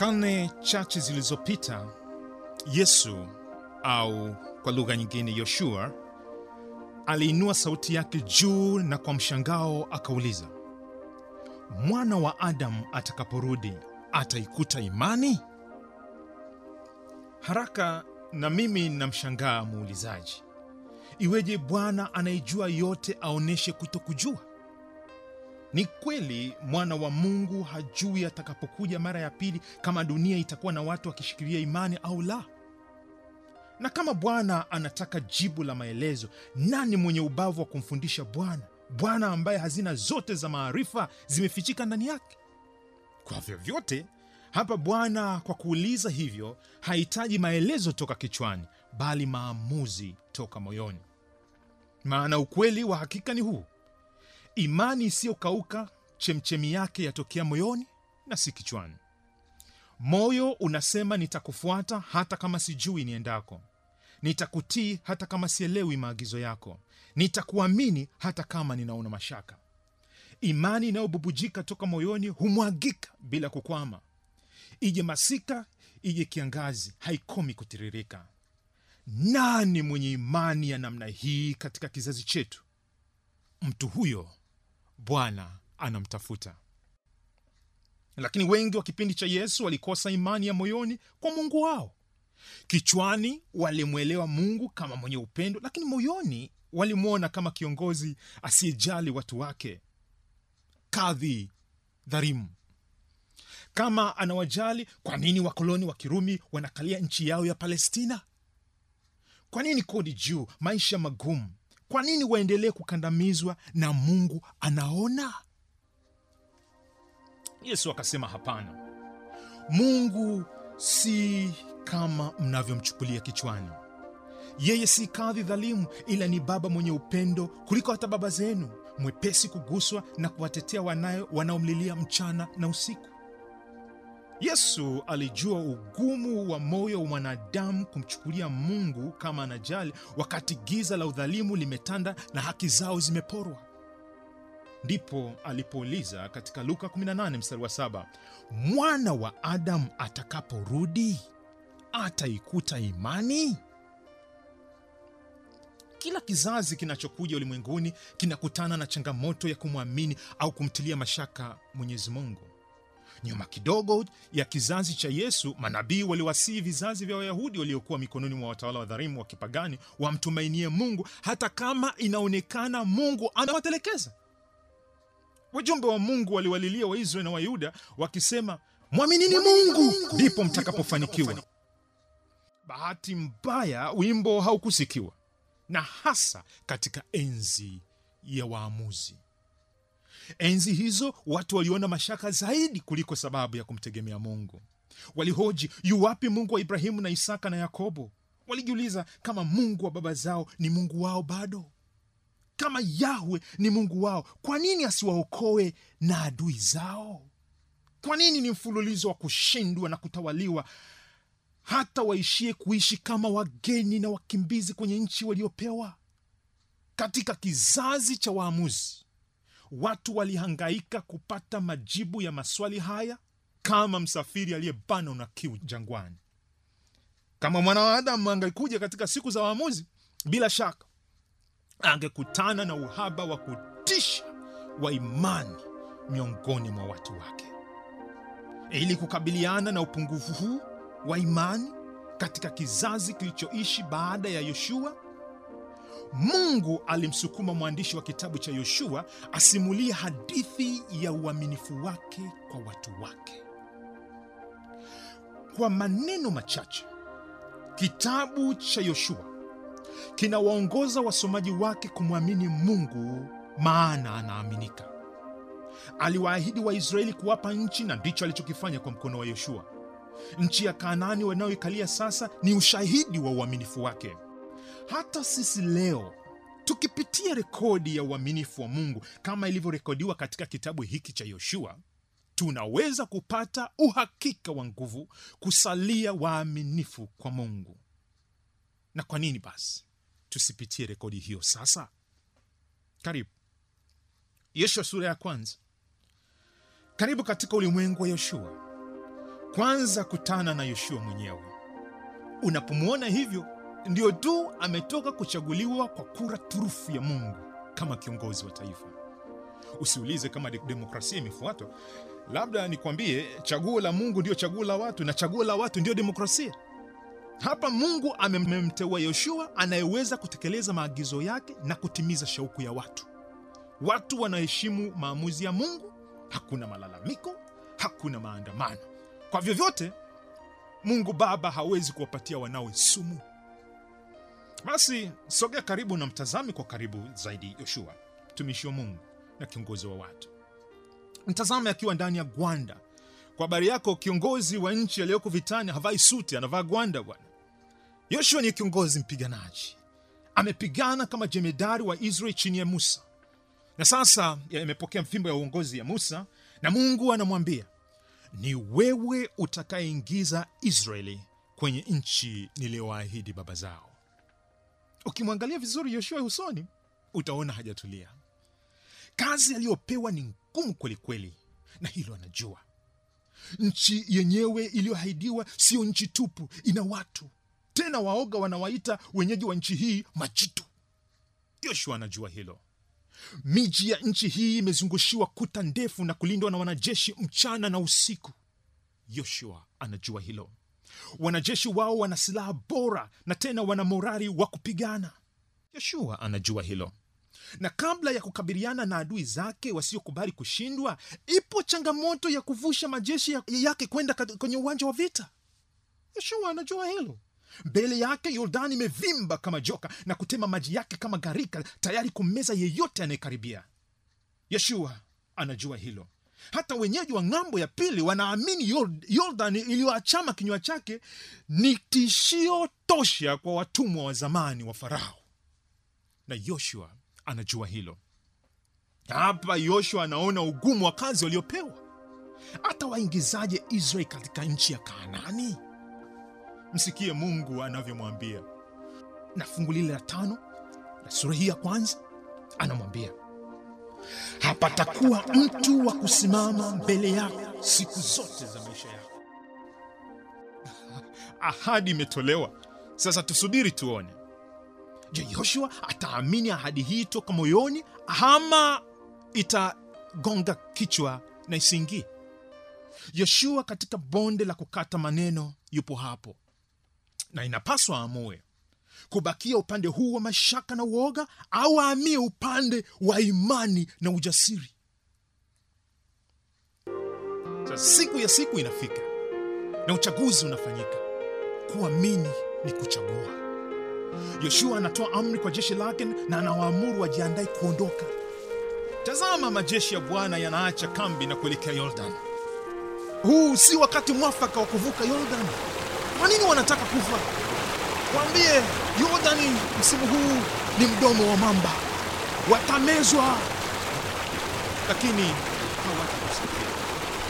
Karne chache zilizopita, Yesu au kwa lugha nyingine Yoshua aliinua sauti yake juu na kwa mshangao akauliza, mwana wa Adamu atakaporudi ataikuta imani? Haraka na mimi namshangaa muulizaji, iweje Bwana anayejua yote aonyeshe kutokujua? Ni kweli mwana wa Mungu hajui atakapokuja mara ya pili kama dunia itakuwa na watu wakishikilia imani au la. Na kama Bwana anataka jibu la maelezo, nani mwenye ubavu wa kumfundisha Bwana? Bwana ambaye hazina zote za maarifa zimefichika ndani yake. Kwa vyovyote, hapa Bwana kwa kuuliza hivyo hahitaji maelezo toka kichwani, bali maamuzi toka moyoni. Maana ukweli wa hakika ni huu: imani isiyokauka chemchemi yake yatokea moyoni na si kichwani. Moyo unasema nitakufuata hata kama sijui niendako, nitakutii hata kama sielewi maagizo yako, nitakuamini hata kama ninaona mashaka. Imani inayobubujika toka moyoni humwagika bila kukwama. Ije masika, ije kiangazi, haikomi kutiririka. Nani mwenye imani ya namna hii katika kizazi chetu? Mtu huyo Bwana anamtafuta. Lakini wengi wa kipindi cha Yesu walikosa imani ya moyoni kwa Mungu wao. Kichwani walimwelewa Mungu kama mwenye upendo, lakini moyoni walimwona kama kiongozi asiyejali watu wake, kadhi dharimu. Kama anawajali, kwa nini wakoloni wa Kirumi wanakalia nchi yao ya Palestina? Kwa nini kodi juu, maisha magumu? Kwa nini waendelee kukandamizwa na Mungu anaona? Yesu akasema hapana, Mungu si kama mnavyomchukulia kichwani. Yeye si kadhi dhalimu, ila ni Baba mwenye upendo kuliko hata baba zenu, mwepesi kuguswa na kuwatetea wanayo wanaomlilia mchana na usiku. Yesu alijua ugumu wa moyo wa mwanadamu kumchukulia Mungu kama anajali, wakati giza la udhalimu limetanda na haki zao zimeporwa. Ndipo alipouliza katika Luka 18 mstari wa 7, mwana wa Adamu atakaporudi ataikuta imani? Kila kizazi kinachokuja ulimwenguni kinakutana na changamoto ya kumwamini au kumtilia mashaka Mwenyezi Mungu. Nyuma kidogo ya kizazi cha Yesu, manabii waliwasii vizazi vya Wayahudi waliokuwa mikononi mwa watawala wa dhalimu wa kipagani wamtumainie Mungu hata kama inaonekana Mungu anawatelekeza. Wajumbe wa Mungu waliwalilia Waisraeli na Wayuda wakisema, mwaminini Mungu ndipo mtakapofanikiwa. Bahati mbaya, wimbo haukusikiwa, na hasa katika enzi ya waamuzi. Enzi hizo watu waliona mashaka zaidi kuliko sababu ya kumtegemea Mungu. Walihoji, yu wapi Mungu wa Ibrahimu na Isaka na Yakobo? Walijiuliza kama Mungu wa baba zao ni Mungu wao bado. Kama Yahwe ni Mungu wao, kwa nini asiwaokoe na adui zao? Kwa nini ni mfululizo wa kushindwa na kutawaliwa, hata waishie kuishi kama wageni na wakimbizi kwenye nchi waliopewa? Katika kizazi cha waamuzi watu walihangaika kupata majibu ya maswali haya kama msafiri aliyebanwa na kiu jangwani. Kama mwana wa Adamu angekuja katika siku za waamuzi, bila shaka angekutana na uhaba wa kutisha wa imani miongoni mwa watu wake. Ili kukabiliana na upungufu huu wa imani katika kizazi kilichoishi baada ya Yoshua, Mungu alimsukuma mwandishi wa kitabu cha Yoshua asimulie hadithi ya uaminifu wake kwa watu wake. Kwa maneno machache, kitabu cha Yoshua kinawaongoza wasomaji wake kumwamini Mungu, maana anaaminika. Aliwaahidi Waisraeli kuwapa nchi, na ndicho alichokifanya kwa mkono wa Yoshua. Nchi ya Kanaani wanayoikalia sasa ni ushahidi wa uaminifu wake. Hata sisi leo tukipitia rekodi ya uaminifu wa Mungu kama ilivyorekodiwa katika kitabu hiki cha Yoshua, tunaweza kupata uhakika wa nguvu kusalia waaminifu kwa Mungu. Na kwa nini basi tusipitie rekodi hiyo sasa? Karibu Yoshua sura ya kwanza. Karibu katika ulimwengu wa Yoshua. kwanza kutana na Yoshua mwenyewe. Unapomwona hivyo, ndio tu ametoka kuchaguliwa kwa kura turufu ya Mungu kama kiongozi wa taifa. Usiulize kama de demokrasia imefuatwa. Labda nikwambie, chaguo la Mungu ndio chaguo la watu, na chaguo la watu ndio demokrasia. Hapa Mungu amemteua Yoshua anayeweza kutekeleza maagizo yake na kutimiza shauku ya watu. Watu wanaheshimu maamuzi ya Mungu, hakuna malalamiko, hakuna maandamano. Kwa vyovyote, Mungu Baba hawezi kuwapatia wanawe sumu. Basi sogea karibu na mtazami kwa karibu zaidi Yoshua, mtumishi wa Mungu na kiongozi wa watu. Mtazame akiwa ndani ya gwanda. Kwa habari yako, kiongozi wa nchi aliyoko vitani havai suti, anavaa gwanda bwana. Yoshua ni kiongozi mpiganaji, amepigana kama jemedari wa Israeli chini ya Musa, na sasa amepokea mfimbo ya uongozi ya Musa, na Mungu anamwambia ni wewe utakayeingiza Israeli kwenye nchi niliyowaahidi baba zao. Ukimwangalia vizuri Yoshua usoni, utaona hajatulia. Kazi aliyopewa ni ngumu kwelikweli, na hilo anajua. Nchi yenyewe iliyoahidiwa siyo nchi tupu, ina watu tena. Waoga wanawaita wenyeji wa nchi hii majitu. Yoshua anajua hilo. Miji ya nchi hii imezungushiwa kuta ndefu na kulindwa na wanajeshi mchana na usiku. Yoshua anajua hilo. Wanajeshi wao wana silaha bora na tena wana morari wa kupigana. Yoshua anajua hilo, na kabla ya kukabiliana na adui zake wasiokubali kushindwa, ipo changamoto ya kuvusha majeshi yake kwenda kwenye uwanja wa vita. Yoshua anajua hilo. Mbele yake Yordani imevimba kama joka na kutema maji yake kama gharika, tayari kummeza yeyote anayekaribia. Yoshua anajua hilo. Hata wenyeji wa ng'ambo ya pili wanaamini Yordani iliyoachama kinywa chake ni tishio tosha kwa watumwa wa zamani wa Farao, na Yoshua anajua hilo. Hapa Yoshua anaona ugumu wa kazi waliopewa. Hata waingizaje israel katika nchi ya Kaanani? Msikie Mungu anavyomwambia na fungu lile la tano la sura hii ya kwanza, anamwambia hapatakuwa mtu wa kusimama mbele yako siku zote za maisha yako. Ahadi imetolewa, sasa tusubiri tuone. Je, Yoshua ataamini ahadi hii toka moyoni ama itagonga kichwa na isiingie? Yoshua katika bonde la kukata maneno yupo hapo na inapaswa aamue kubakia upande huu wa mashaka na uoga au aamie upande wa imani na ujasiri. Siku ya siku inafika na uchaguzi unafanyika. Kuamini ni kuchagua. Yoshua anatoa amri kwa jeshi lake na anawaamuru wajiandae kuondoka. Tazama, majeshi ya Bwana yanaacha kambi na kuelekea yordan Huu si wakati mwafaka wa kuvuka yordan Kwa nini wanataka kufa? Waambie Yordani msimu huu ni mdomo wa mamba, watamezwa, lakini hawatakusikia.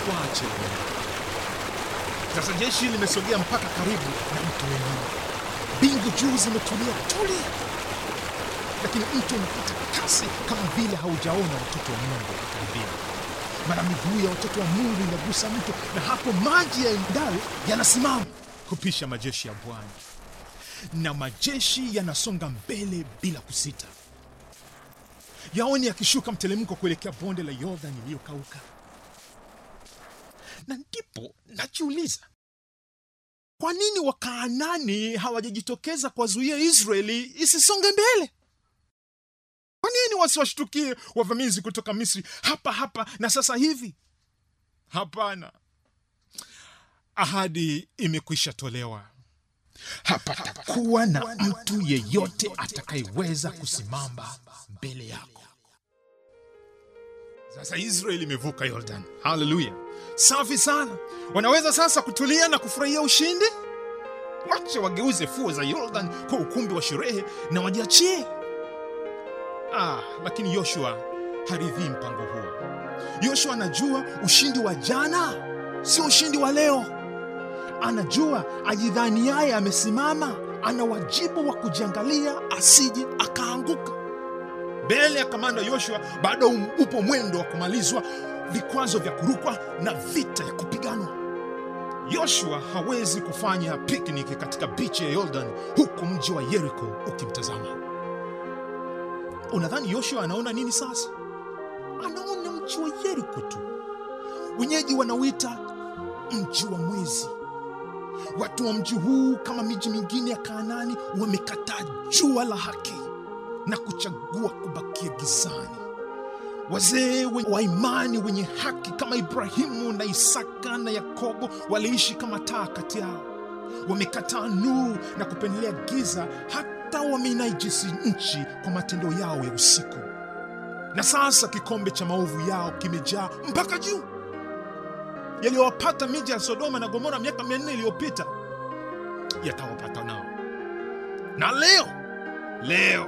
Waache sasa. Jeshi limesogea mpaka karibu na mtu wenyewe, mbingu juu zimetulia tuli, lakini mtu unapita kasi kama vile haujaona watoto wa Mungu wakikaribia. Mara miguu ya watoto wa Mungu inagusa mto, na hapo maji ya yaendayo yanasimama kupisha majeshi ya Bwana na majeshi yanasonga mbele bila kusita. Yaoni yakishuka mtelemko kuelekea bonde la Yordani iliyokauka. Na ndipo najiuliza, kwa nini Wakaanani hawajajitokeza kuwazuia Israeli isisonge mbele? Kwa nini wasiwashtukie wavamizi kutoka Misri hapa hapa na sasa hivi? Hapana, ahadi imekwisha tolewa. Hapatakuwa na mtu yeyote atakayeweza kusimama mbele yako. Sasa Israeli imevuka Yordan. Haleluya, safi sana. Wanaweza sasa kutulia na kufurahia ushindi. Wacha wageuze fuo za Yordan kwa ukumbi wa sherehe na wajiachie. Ah, lakini Yoshua haridhii mpango huo. Yoshua anajua ushindi wa jana sio ushindi wa leo. Anajua ajidhaniaye amesimama ana wajibu wa kujiangalia asije akaanguka. Mbele ya kamanda Yoshua bado upo mwendo wa kumalizwa vikwazo vya kurukwa na vita ya kupiganwa. Yoshua hawezi kufanya pikniki katika bichi ya Yordan huku mji wa Yeriko ukimtazama. Unadhani Yoshua anaona nini sasa? Anaona mji wa Yeriko tu. Wenyeji wanauita mji wa mwezi. Watu wa mji huu kama miji mingine ya Kanaani wamekataa jua la haki na kuchagua kubakia gizani. Wazee wa imani wenye haki kama Ibrahimu na Isaka na Yakobo waliishi kama taa kati yao. Wamekataa nuru na kupendelea giza, hata wameinajisi nchi kwa matendo yao ya usiku. Na sasa kikombe cha maovu yao kimejaa mpaka juu. Yaliyowapata miji ya Sodoma na Gomora miaka mia nne iliyopita yatawapata nao. Na leo leo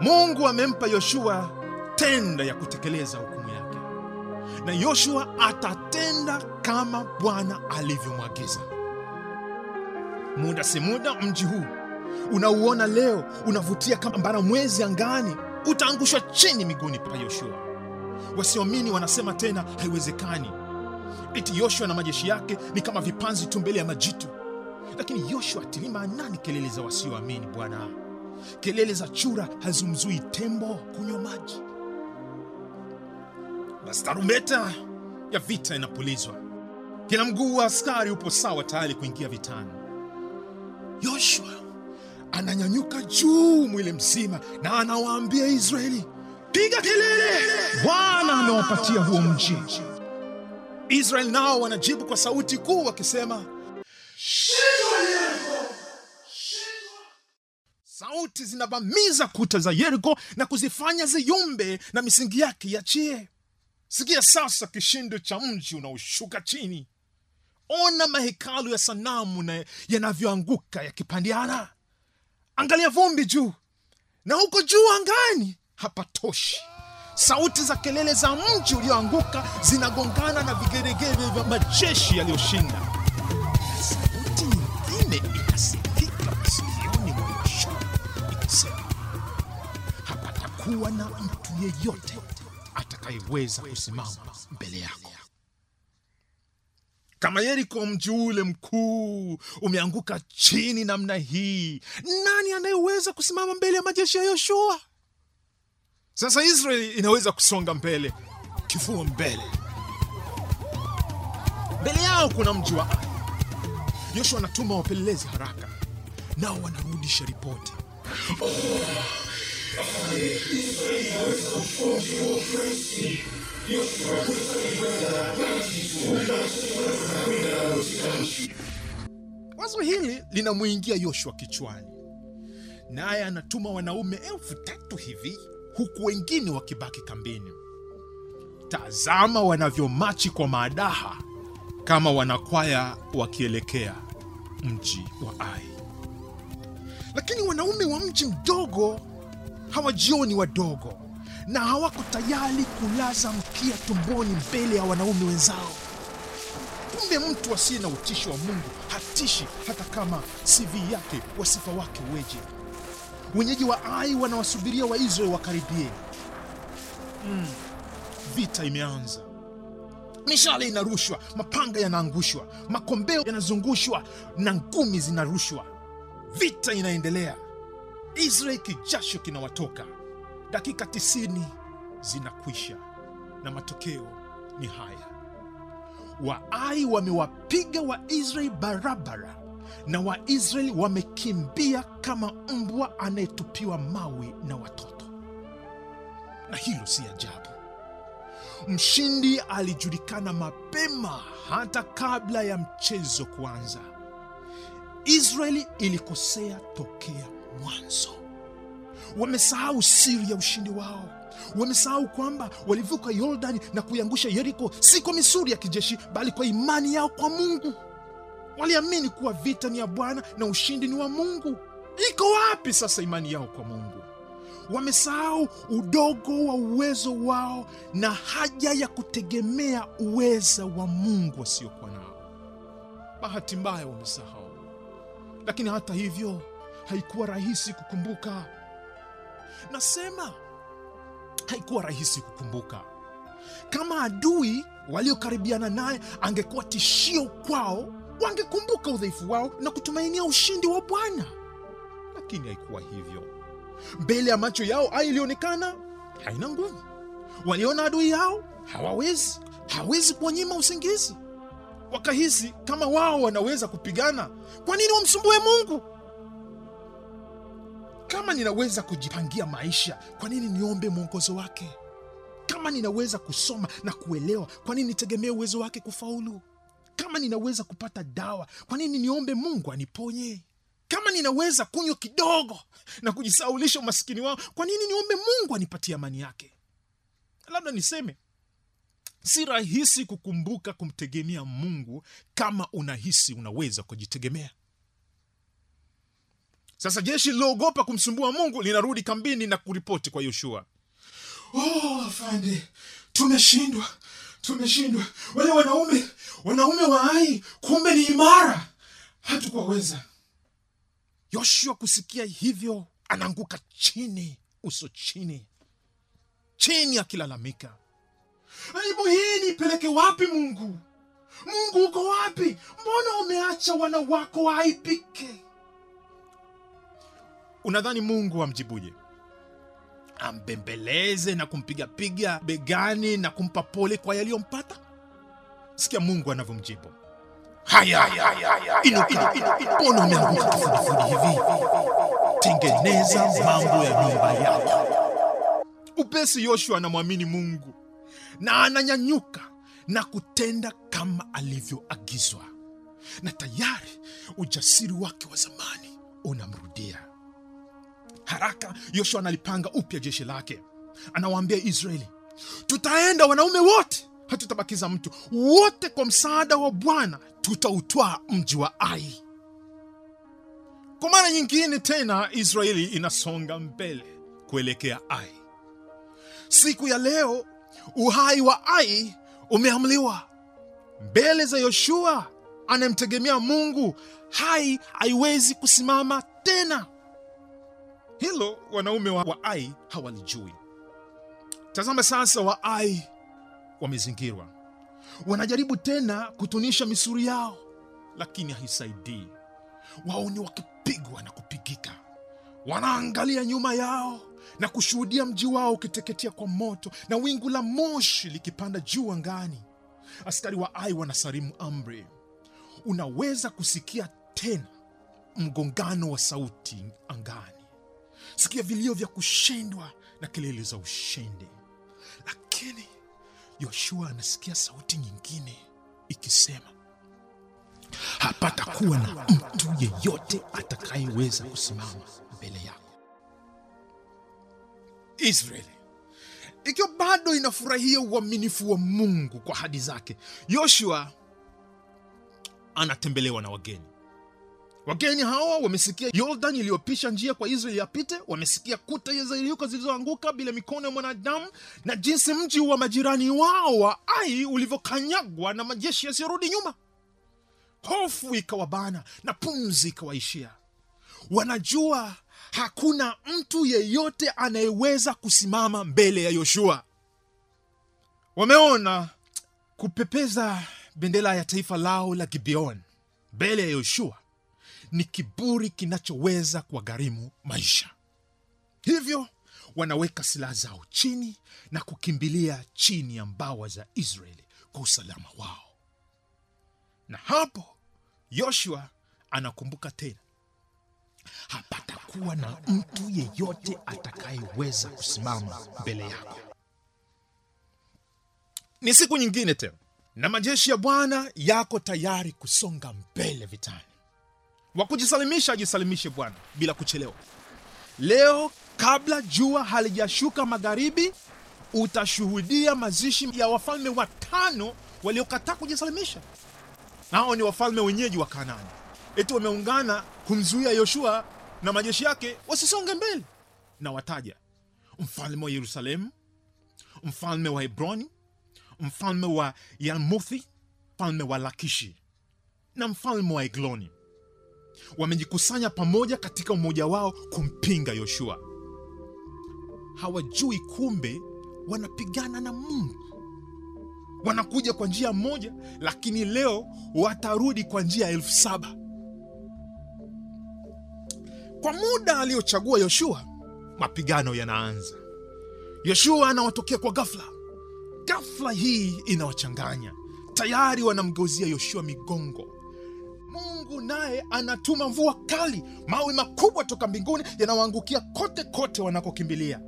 Mungu amempa Yoshua tenda ya kutekeleza hukumu yake, na Yoshua atatenda kama Bwana alivyomwagiza. Muda si muda, mji huu unauona leo unavutia kama mbaramwezi angani, utaangushwa chini miguuni pa Yoshua. Wasioamini wanasema tena, haiwezekani, eti Yoshua na majeshi yake ni kama vipanzi tu mbele ya majitu. Lakini Yoshua atilii maanani kelele za wasioamini. Bwana, kelele za chura hazimzui tembo kunywa maji. Basi tarumbeta ya vita inapulizwa, kila mguu wa askari upo sawa, tayari kuingia vitani. Yoshua ananyanyuka juu mwili mzima na anawaambia Israeli, piga kelele, Bwana amewapatia huo mji. Israeli nao wanajibu kwa sauti kuu wakisema, sauti zinavamiza kuta za Yeriko na kuzifanya ziyumbe na misingi yake yachie Sikia sasa kishindo cha mji unaoshuka chini. Ona mahekalu ya sanamu na yanavyoanguka yakipandiana. Angalia vumbi juu, na huko juu angani hapatoshi. Sauti za kelele za mji ulioanguka zinagongana na vigeregere vya majeshi yaliyoshinda. Sauti nyingine ikasikika masikioni mwa Yoshua ikisema, hapatakuwa na mtu yeyote atakayeweza kusimama mbele yako. Kama Yeriko, mji ule mkuu, umeanguka chini namna hii, nani anayeweza kusimama mbele ya majeshi ya Yoshua? Sasa Israeli inaweza kusonga mbele, kifua mbele. Mbele yao kuna mji wa Ai. Yoshua anatuma wapelelezi haraka, nao wanarudisha ripoti. Wazo hili linamwingia Yoshua kichwani, naye anatuma wanaume elfu tatu hivi, huku wengine wakibaki kambini. Tazama wanavyomachi kwa maadaha kama wanakwaya wakielekea mji wa Ai. Lakini wanaume wa mji mdogo hawajioni wadogo na hawako tayari kulaza mkia tumboni mbele ya wanaume wenzao. Kumbe mtu asiye na utishi wa Mungu hatishi hata kama CV yake wasifa wake weje. Wenyeji wa Ai wanawasubiria Waisraeli wakaribie. Mm, vita imeanza. Mishale inarushwa, mapanga yanaangushwa, makombeo yanazungushwa na ngumi zinarushwa. Vita inaendelea. Israeli kijasho kinawatoka. Dakika tisini zinakwisha na matokeo ni haya: Waai wamewapiga Waisraeli barabara, na Waisraeli wamekimbia kama mbwa anayetupiwa mawe na watoto. Na hilo si ajabu. Mshindi alijulikana mapema, hata kabla ya mchezo kuanza. Israeli ilikosea tokea mwanzo. Wamesahau siri ya ushindi wao. Wamesahau kwamba walivuka Yordani na kuiangusha Yeriko si kwa misuri ya kijeshi, bali kwa imani yao kwa Mungu. Waliamini kuwa vita ni ya Bwana na ushindi ni wa Mungu. Iko wapi sasa imani yao kwa Mungu? Wamesahau udogo wa uwezo wao na haja ya kutegemea uweza wa Mungu wasiokuwa nao. Bahati mbaya wamesahau, lakini hata hivyo haikuwa rahisi kukumbuka. Nasema haikuwa rahisi kukumbuka. Kama adui waliokaribiana naye angekuwa tishio kwao, wangekumbuka udhaifu wao na kutumainia ushindi wa Bwana. Lakini haikuwa hivyo. Mbele ya macho yao Ai ilionekana haina nguvu. Waliona adui yao hawawezi hawezi kuwanyima usingizi. Wakahisi kama wao wanaweza kupigana, kwa nini wamsumbue Mungu? Kama ninaweza kujipangia maisha, kwa nini niombe mwongozo wake? Kama ninaweza kusoma na kuelewa, kwa nini nitegemee uwezo wake kufaulu? Kama ninaweza kupata dawa, kwa nini niombe Mungu aniponye? Kama ninaweza kunywa kidogo na kujisaulisha umasikini wao, kwa nini niombe Mungu anipatie amani yake? Labda niseme si rahisi kukumbuka kumtegemea Mungu kama unahisi unaweza kujitegemea. Sasa jeshi liloogopa kumsumbua Mungu linarudi kambini na kuripoti kwa Yoshua. Oh, afande, tumeshindwa, tumeshindwa. Wale wanaume wanaume wa Ai kumbe ni imara, hatukuwaweza. Yoshua kusikia hivyo, anaanguka chini, uso chini chini, akilalamika, aibu hii nipeleke wapi Mungu? Mungu uko wapi? Mbona umeacha wana wako waaibike? Unadhani Mungu amjibuje? Ambembeleze na kumpigapiga begani na kumpa pole kwa yaliyompata? Sikia Mungu anavyomjibu. Haya, mbona umeanguka kifudifudi hivi? Tengeneza mambo ya nyumba yako. Upesi Yoshua anamwamini Mungu na ananyanyuka na kutenda kama alivyoagizwa, na tayari ujasiri wake wa zamani unamrudia. Haraka Yoshua analipanga upya jeshi lake, anawaambia Israeli, tutaenda wanaume wote, hatutabakiza mtu wote. Kwa msaada wa Bwana tutautwaa mji wa Ai. Kwa mara nyingine tena Israeli inasonga mbele kuelekea Ai. Siku ya leo uhai wa Ai umeamliwa mbele za Yoshua anayemtegemea Mungu. Hai haiwezi kusimama tena. Hilo wanaume wa, wa Ai hawalijui. Tazama sasa, wa Ai wamezingirwa, wanajaribu tena kutunisha misuri yao, lakini haisaidii. Wao ni wakipigwa na kupigika, wanaangalia nyuma yao na kushuhudia mji wao ukiteketea kwa moto na wingu la moshi likipanda juu angani. Askari wa Ai wanasalimu amri. Unaweza kusikia tena mgongano wa sauti angani, sikia vilio vya kushindwa na kelele za ushindi. Lakini Yoshua anasikia sauti nyingine ikisema, hapatakuwa na mtu yeyote atakayeweza kusimama mbele yako. Israeli ikiwa bado inafurahia uaminifu wa Mungu kwa ahadi zake, Yoshua anatembelewa na wageni. Wageni hawa wamesikia Yordani iliyopisha njia kwa Israeli yapite, wamesikia kuta Yeriko zilizoanguka bila mikono ya mwanadamu, na jinsi mji wa majirani wao wa Ai ulivyokanyagwa na majeshi yasiyorudi nyuma. Hofu ikawabana na pumzi ikawaishia. Wanajua hakuna mtu yeyote anayeweza kusimama mbele ya Yoshua. Wameona kupepeza bendera ya taifa lao la Gibeon mbele ya Yoshua ni kiburi kinachoweza kuwagharimu maisha. Hivyo wanaweka silaha zao chini na kukimbilia chini ya mbawa za Israeli kwa usalama wao. Na hapo Yoshua anakumbuka tena, hapatakuwa na mtu yeyote atakayeweza kusimama mbele yako. Ni siku nyingine tena, na majeshi ya Bwana yako tayari kusonga mbele vitani. Wa kujisalimisha ajisalimishe Bwana bila kuchelewa. Leo kabla jua halijashuka magharibi, utashuhudia mazishi ya wafalme watano waliokataa kujisalimisha. Hao ni wafalme wenyeji wa Kanaani, eti wameungana kumzuia Yoshua na majeshi yake wasisonge mbele. Na wataja mfalme wa Yerusalemu, mfalme wa Hebroni, mfalme wa Yarmuthi, mfalme wa Lakishi na mfalme wa Egloni. Wamejikusanya pamoja katika umoja wao kumpinga Yoshua. Hawajui kumbe wanapigana na Mungu. wanakuja kwa njia moja, lakini leo watarudi kwa njia elfu saba. Kwa muda aliyochagua Yoshua, mapigano yanaanza. Yoshua anawatokea kwa ghafla. Ghafla hii inawachanganya, tayari wanamgeuzia Yoshua migongo. Mungu naye anatuma mvua kali, mawe makubwa toka mbinguni yanawaangukia kote kote wanakokimbilia.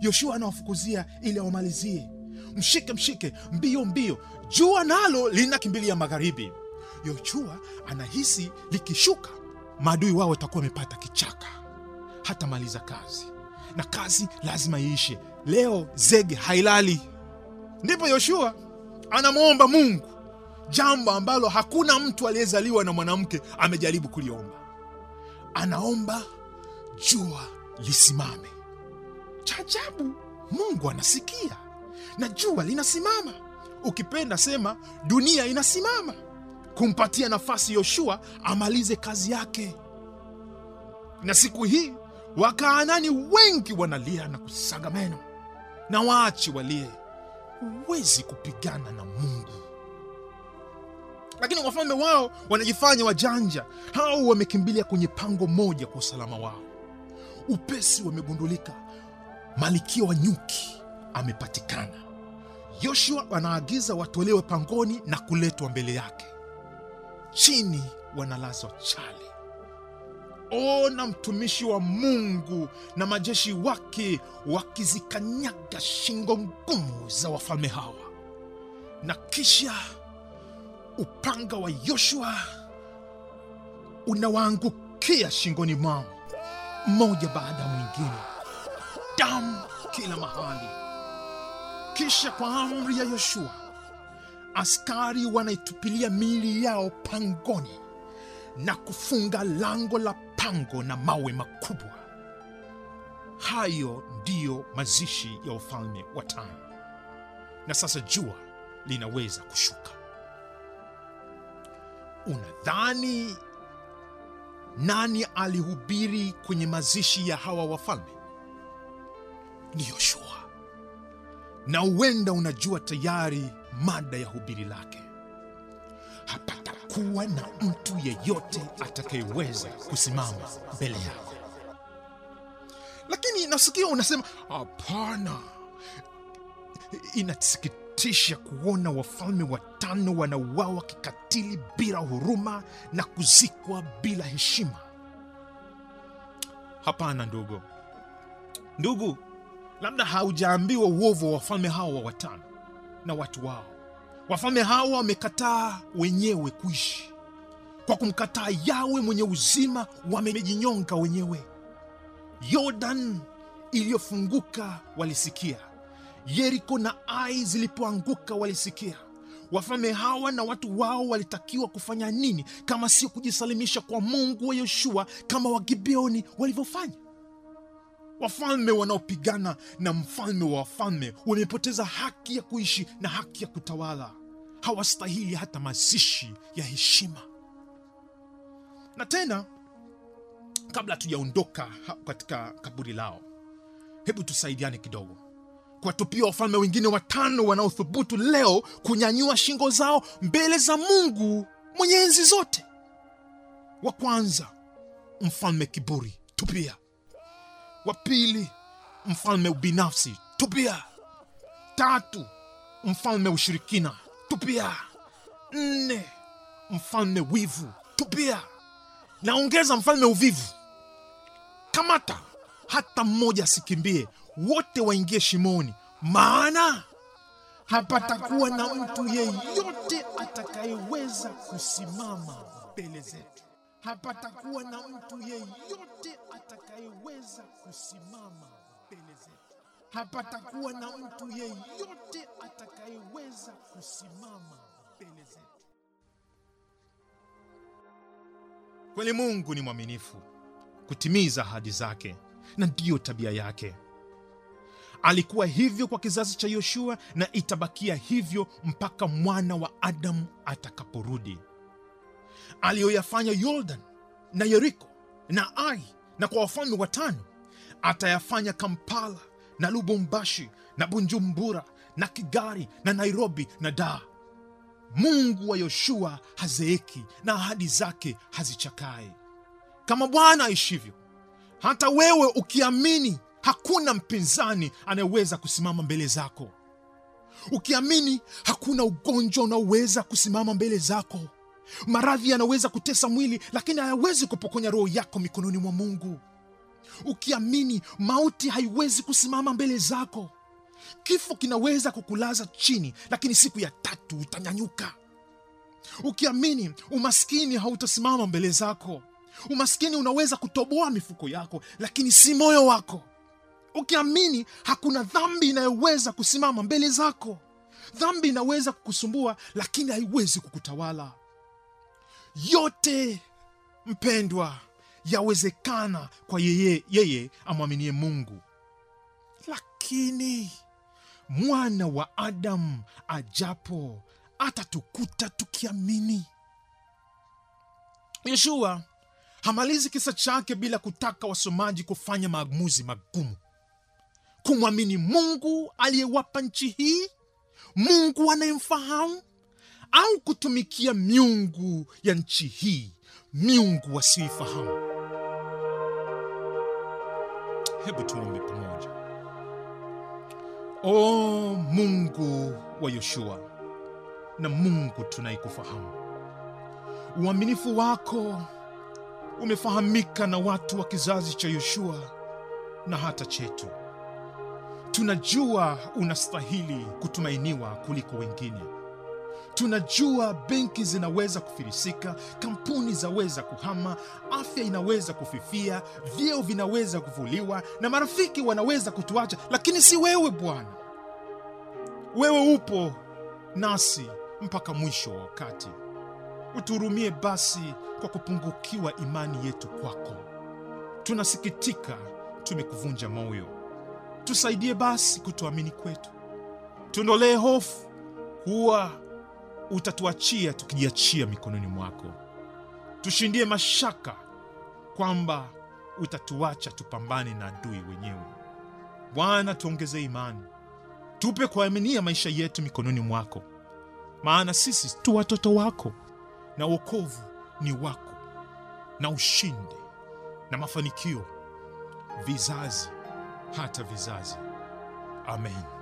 Yoshua anawafukuzia ili awamalizie. Mshike, mshike, mbio mbio. Jua nalo linakimbilia magharibi. Yoshua anahisi likishuka, maadui wao watakuwa wamepata kichaka, hata hatamaliza kazi na kazi lazima iishe. Leo zege hailali. Ndipo Yoshua anamwomba Mungu jambo ambalo hakuna mtu aliyezaliwa na mwanamke amejaribu kuliomba. Anaomba jua lisimame. Cha ajabu, Mungu anasikia na jua linasimama. Ukipenda sema dunia inasimama, kumpatia nafasi Yoshua amalize kazi yake. Na siku hii Wakaanani wengi wanalia na kusaga meno, na waache walie, huwezi kupigana na Mungu. Lakini wafalme wao wanajifanya wajanja, hao wamekimbilia kwenye pango moja kwa usalama wao. Upesi wamegundulika, malikia wa nyuki amepatikana. Yoshua anaagiza watolewe pangoni na kuletwa mbele yake. Chini wanalazwa chali. Ona mtumishi wa Mungu na majeshi wake wakizikanyaga shingo ngumu za wafalme hawa, na kisha upanga wa Yoshua unawaangukia shingoni mwao, mmoja baada ya mwingine, damu kila mahali. Kisha kwa amri ya Yoshua, askari wanaitupilia miili yao pangoni na kufunga lango la pango na mawe makubwa. Hayo ndiyo mazishi ya ufalme wa tano, Na sasa jua linaweza kushuka. Unadhani nani alihubiri kwenye mazishi ya hawa wafalme? Ni Yoshua, na huenda unajua tayari mada ya hubiri lake. Hapatakuwa na mtu yeyote atakayeweza kusimama mbele yako. Lakini nasikia unasema hapana. Inasikitisha kuona wafalme watano wanauawa kikatili bila huruma na kuzikwa bila heshima. Hapana ndugu, ndugu, labda haujaambiwa uovu wa wafalme hawa watano na watu wao. Wafalme hawa wamekataa wenyewe kuishi. Kwa kumkataa Yawe mwenye uzima, wamejinyonga wenyewe. Yordan iliyofunguka walisikia, Yeriko na Ai zilipoanguka walisikia. Wafalme hawa na watu wao walitakiwa kufanya nini kama sio kujisalimisha kwa Mungu wa Yoshua kama Wagibeoni walivyofanya? Wafalme wanaopigana na mfalme wa wafalme wamepoteza haki ya kuishi na haki ya kutawala. Hawastahili hata mazishi ya heshima. Na tena, kabla hatujaondoka katika kaburi lao, hebu tusaidiane kidogo kuwatupia wafalme wengine watano wanaothubutu leo kunyanyua shingo zao mbele za Mungu mwenye enzi zote. Wa kwanza, mfalme kiburi, tupia wa pili mfalme ubinafsi, tupia. Tatu mfalme ushirikina, tupia. Nne mfalme wivu, tupia. Naongeza mfalme uvivu, kamata, hata mmoja asikimbie, wote waingie shimoni, maana hapatakuwa na mtu yeyote atakayeweza kusimama mbele zetu hapatakuwa na mtu yeyote atakayeweza kusimama mbele zetu. Hapatakuwa na mtu yeyote atakayeweza kusimama mbele zetu. Kweli Mungu ni mwaminifu kutimiza ahadi zake, na ndiyo tabia yake. Alikuwa hivyo kwa kizazi cha Yoshua na itabakia hivyo mpaka mwana wa Adamu atakaporudi aliyoyafanya Yordan na Yeriko na Ai na kwa wafalme watano atayafanya Kampala na Lubumbashi na Bunjumbura na Kigali na Nairobi na Dar. Mungu wa Yoshua hazeeki na ahadi zake hazichakai. Kama Bwana aishivyo, hata wewe ukiamini, hakuna mpinzani anayeweza kusimama mbele zako. Ukiamini, hakuna ugonjwa unaoweza kusimama mbele zako. Maradhi yanaweza kutesa mwili, lakini hayawezi kupokonya roho yako mikononi mwa Mungu. Ukiamini, mauti haiwezi kusimama mbele zako. Kifo kinaweza kukulaza chini, lakini siku ya tatu utanyanyuka. Ukiamini, umaskini hautasimama mbele zako. Umaskini unaweza kutoboa mifuko yako, lakini si moyo wako. Ukiamini, hakuna dhambi inayoweza kusimama mbele zako. Dhambi inaweza kukusumbua, lakini haiwezi kukutawala. Yote mpendwa, yawezekana kwa yeye, yeye amwaminie Mungu. Lakini mwana wa Adamu ajapo atatukuta tukiamini. Yeshua hamalizi kisa chake bila kutaka wasomaji kufanya maamuzi magumu, kumwamini Mungu aliyewapa nchi hii, Mungu anayemfahamu au kutumikia miungu ya nchi hii, miungu wasioifahamu. Hebu tuombe pamoja. O Mungu wa Yoshua na Mungu tunayekufahamu, uaminifu wako umefahamika na watu wa kizazi cha Yoshua na hata chetu. Tunajua unastahili kutumainiwa kuliko wengine. Tunajua benki zinaweza kufirisika kampuni zaweza kuhama, afya inaweza kufifia, vyeo vinaweza kuvuliwa na marafiki wanaweza kutuacha, lakini si wewe Bwana. Wewe upo nasi mpaka mwisho wa wakati. Utuhurumie basi kwa kupungukiwa imani yetu kwako. Tunasikitika tumekuvunja moyo. Tusaidie basi kutuamini kwetu, tuondolee hofu kuwa utatuachia tukijiachia mikononi mwako. Tushindie mashaka kwamba utatuacha tupambane na adui wenyewe. Bwana, tuongeze imani, tupe kuaminia maisha yetu mikononi mwako, maana sisi tu watoto wako, na wokovu ni wako, na ushindi na mafanikio vizazi hata vizazi. Amen.